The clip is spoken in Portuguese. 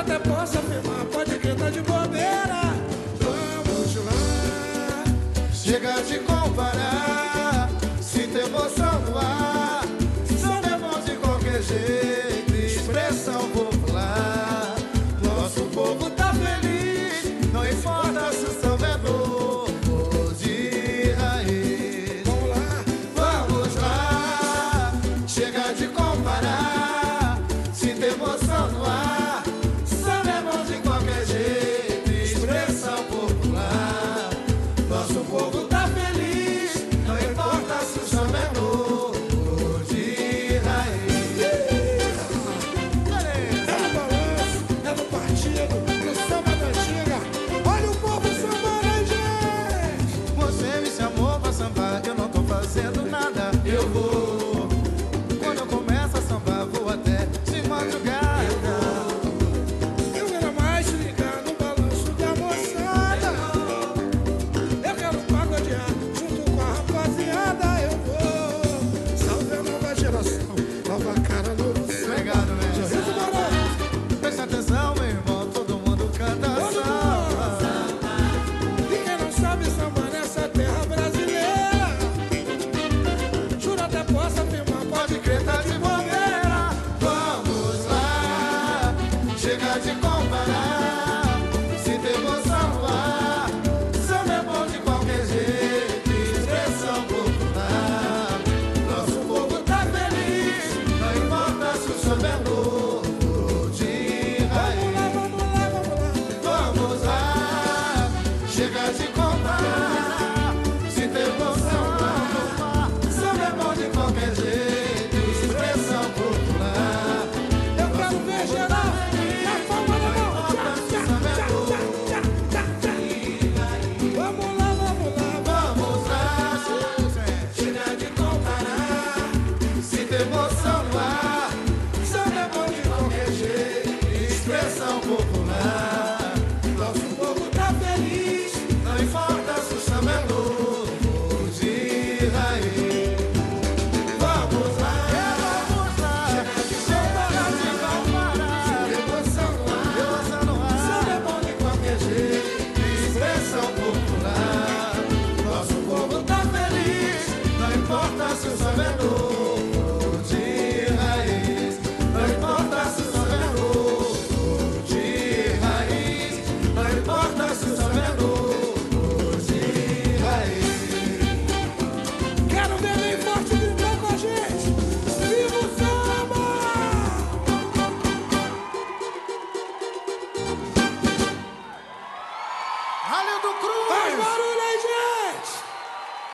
até posso afirmar. de Emoção no ar, samba é bom de qualquer jeito, expressão popular. Nosso povo tá feliz, não importa se o samba é novo ou de raiz.